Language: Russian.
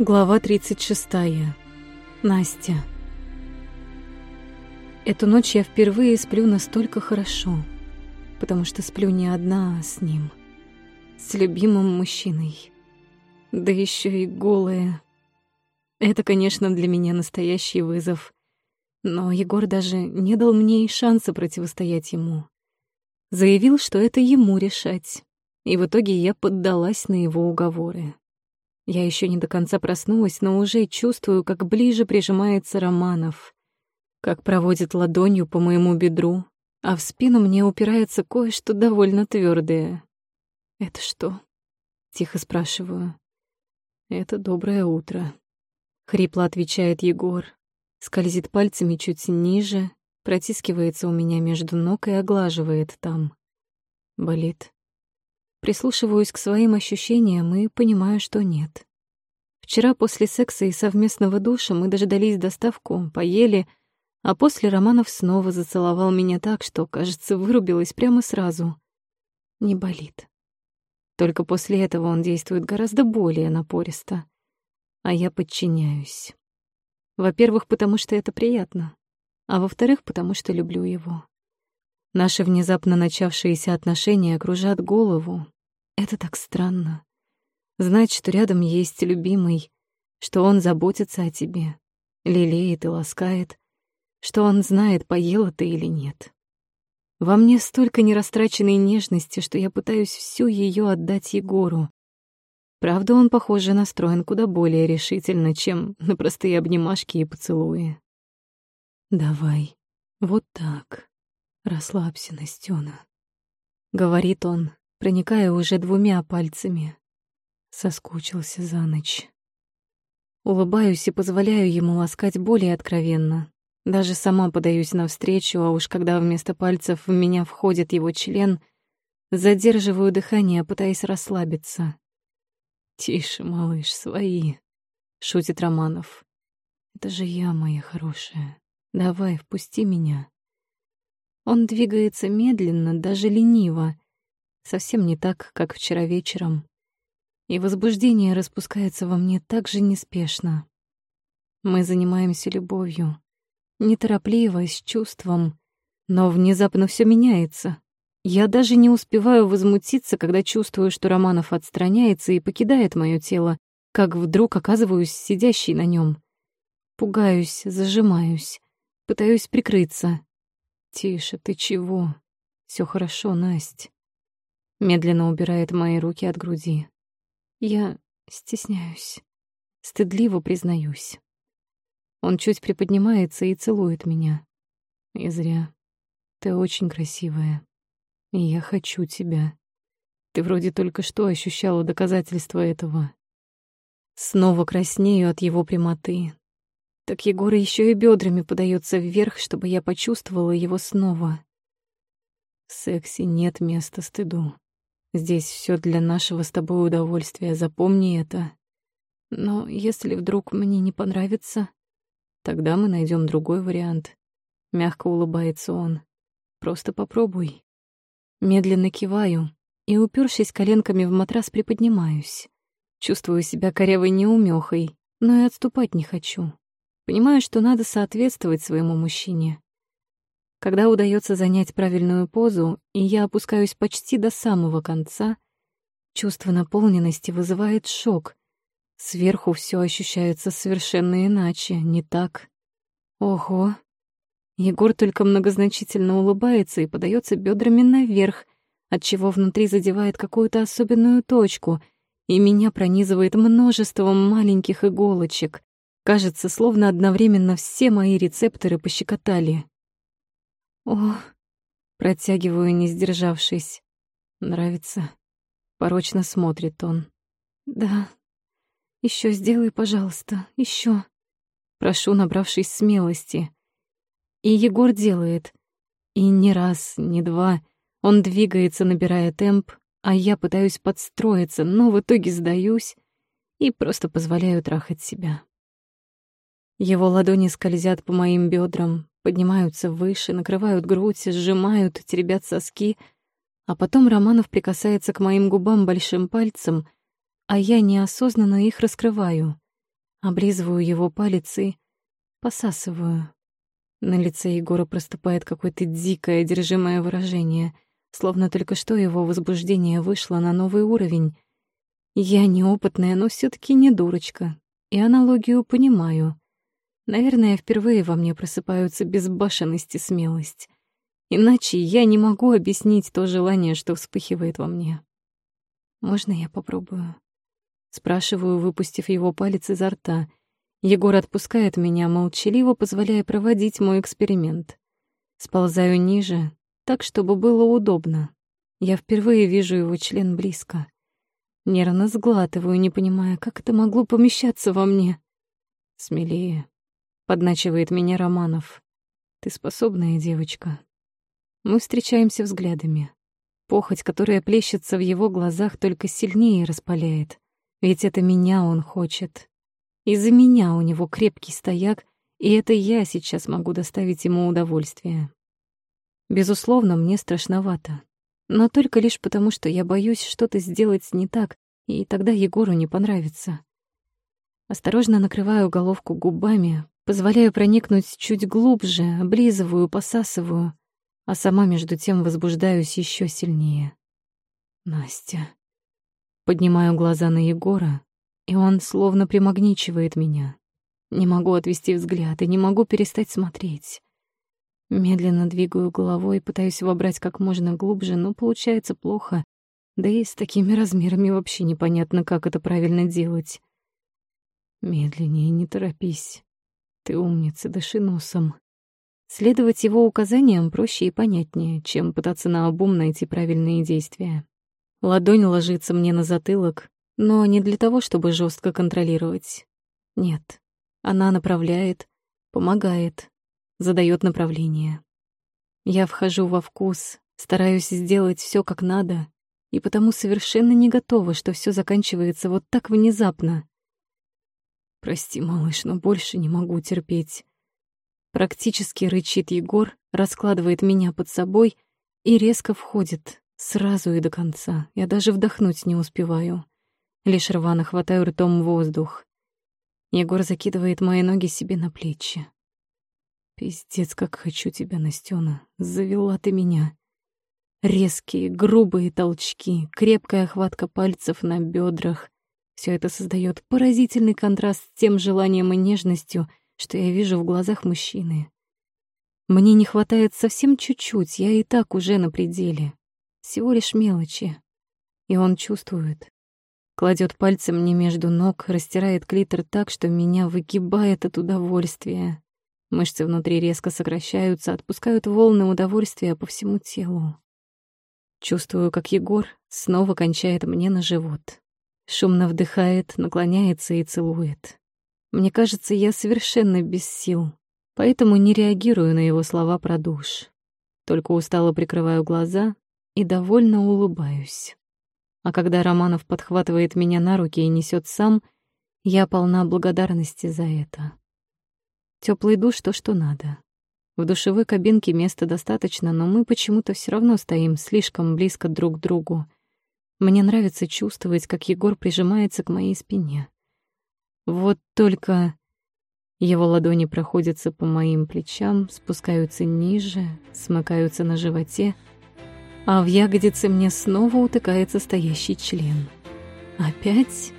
Глава 36. Настя. Эту ночь я впервые сплю настолько хорошо, потому что сплю не одна, а с ним. С любимым мужчиной. Да еще и голая. Это, конечно, для меня настоящий вызов. Но Егор даже не дал мне и шанса противостоять ему. Заявил, что это ему решать. И в итоге я поддалась на его уговоры. Я еще не до конца проснулась, но уже чувствую, как ближе прижимается Романов, как проводит ладонью по моему бедру, а в спину мне упирается кое-что довольно твердое. «Это что?» — тихо спрашиваю. «Это доброе утро», — хрипло отвечает Егор, скользит пальцами чуть ниже, протискивается у меня между ног и оглаживает там. Болит. Прислушиваюсь к своим ощущениям и понимаю, что нет. Вчера после секса и совместного душа мы дождались доставку, поели, а после Романов снова зацеловал меня так, что, кажется, вырубилась прямо сразу. Не болит. Только после этого он действует гораздо более напористо. А я подчиняюсь. Во-первых, потому что это приятно, а во-вторых, потому что люблю его. Наши внезапно начавшиеся отношения окружат голову. Это так странно. Знать, что рядом есть любимый, что он заботится о тебе, лелеет и ласкает, что он знает, поела ты или нет. Во мне столько нерастраченной нежности, что я пытаюсь всю ее отдать Егору. Правда, он, похоже, настроен куда более решительно, чем на простые обнимашки и поцелуи. «Давай, вот так», «Расслабься, Настёна», — говорит он, проникая уже двумя пальцами. Соскучился за ночь. Улыбаюсь и позволяю ему ласкать более откровенно. Даже сама подаюсь навстречу, а уж когда вместо пальцев в меня входит его член, задерживаю дыхание, пытаясь расслабиться. «Тише, малыш, свои», — шутит Романов. «Это же я, моя хорошая. Давай, впусти меня». Он двигается медленно, даже лениво, совсем не так, как вчера вечером. И возбуждение распускается во мне так же неспешно. Мы занимаемся любовью, неторопливо, с чувством, но внезапно все меняется. Я даже не успеваю возмутиться, когда чувствую, что Романов отстраняется и покидает мое тело, как вдруг оказываюсь сидящей на нем. Пугаюсь, зажимаюсь, пытаюсь прикрыться. «Тише, ты чего? Все хорошо, Насть». Медленно убирает мои руки от груди. Я стесняюсь. Стыдливо признаюсь. Он чуть приподнимается и целует меня. И зря. Ты очень красивая. И я хочу тебя. Ты вроде только что ощущала доказательства этого. Снова краснею от его прямоты, так Егор еще и бедрами подается вверх, чтобы я почувствовала его снова. В сексе нет места стыду. Здесь все для нашего с тобой удовольствия, запомни это. Но если вдруг мне не понравится, тогда мы найдем другой вариант. Мягко улыбается он. Просто попробуй. Медленно киваю и, упершись коленками в матрас, приподнимаюсь. Чувствую себя корявой неумехой, но и отступать не хочу. Понимаю, что надо соответствовать своему мужчине. Когда удается занять правильную позу, и я опускаюсь почти до самого конца, чувство наполненности вызывает шок. Сверху все ощущается совершенно иначе, не так. Ого! Егор только многозначительно улыбается и подается бедрами наверх, отчего внутри задевает какую-то особенную точку, и меня пронизывает множеством маленьких иголочек. Кажется, словно одновременно все мои рецепторы пощекотали. О, протягиваю, не сдержавшись. Нравится. Порочно смотрит он. Да. Еще сделай, пожалуйста, еще. Прошу, набравшись смелости. И Егор делает. И не раз, не два. Он двигается, набирая темп, а я пытаюсь подстроиться, но в итоге сдаюсь и просто позволяю трахать себя. Его ладони скользят по моим бедрам, поднимаются выше, накрывают грудь, сжимают, теребят соски, а потом Романов прикасается к моим губам большим пальцем, а я неосознанно их раскрываю. Облизываю его палец и посасываю. На лице Егора проступает какое-то дикое, одержимое выражение, словно только что его возбуждение вышло на новый уровень. Я неопытная, но все таки не дурочка, и аналогию понимаю. Наверное, впервые во мне просыпаются безбашенность и смелость. Иначе я не могу объяснить то желание, что вспыхивает во мне. «Можно я попробую?» Спрашиваю, выпустив его палец изо рта. Егор отпускает меня, молчаливо позволяя проводить мой эксперимент. Сползаю ниже, так, чтобы было удобно. Я впервые вижу его член близко. Нервно сглатываю, не понимая, как это могло помещаться во мне. «Смелее», — подначивает меня Романов. «Ты способная девочка». Мы встречаемся взглядами. Похоть, которая плещется в его глазах, только сильнее распаляет. Ведь это меня он хочет. Из-за меня у него крепкий стояк, и это я сейчас могу доставить ему удовольствие. Безусловно, мне страшновато. Но только лишь потому, что я боюсь что-то сделать не так, и тогда Егору не понравится. Осторожно накрываю головку губами, позволяю проникнуть чуть глубже, облизываю, посасываю, а сама между тем возбуждаюсь еще сильнее. Настя. Поднимаю глаза на Егора, и он словно примагничивает меня. Не могу отвести взгляд и не могу перестать смотреть. Медленно двигаю головой, пытаюсь вобрать как можно глубже, но получается плохо. Да и с такими размерами вообще непонятно, как это правильно делать. Медленнее, не торопись. Ты умница, дыши носом. Следовать его указаниям проще и понятнее, чем пытаться наобум найти правильные действия. Ладонь ложится мне на затылок, но не для того, чтобы жестко контролировать. Нет, она направляет, помогает, задает направление. Я вхожу во вкус, стараюсь сделать все как надо, и потому совершенно не готова, что все заканчивается вот так внезапно. Прости, малыш, но больше не могу терпеть. Практически рычит Егор, раскладывает меня под собой и резко входит, Сразу и до конца. Я даже вдохнуть не успеваю. Лишь рвано хватаю ртом воздух. Егор закидывает мои ноги себе на плечи. Пиздец, как хочу тебя, Настёна. Завела ты меня. Резкие, грубые толчки, крепкая хватка пальцев на бедрах. Все это создает поразительный контраст с тем желанием и нежностью, что я вижу в глазах мужчины. Мне не хватает совсем чуть-чуть, я и так уже на пределе. Всего лишь мелочи. И он чувствует. Кладет пальцы мне между ног, растирает клитор так, что меня выгибает от удовольствия. Мышцы внутри резко сокращаются, отпускают волны удовольствия по всему телу. Чувствую, как Егор снова кончает мне на живот. Шумно вдыхает, наклоняется и целует. Мне кажется, я совершенно без сил, поэтому не реагирую на его слова про душ. Только устало прикрываю глаза и довольно улыбаюсь. А когда Романов подхватывает меня на руки и несет сам, я полна благодарности за это. Теплый душ — то, что надо. В душевой кабинке места достаточно, но мы почему-то все равно стоим слишком близко друг к другу. Мне нравится чувствовать, как Егор прижимается к моей спине. Вот только его ладони проходятся по моим плечам, спускаются ниже, смыкаются на животе — а в ягодице мне снова утыкается стоящий член. Опять?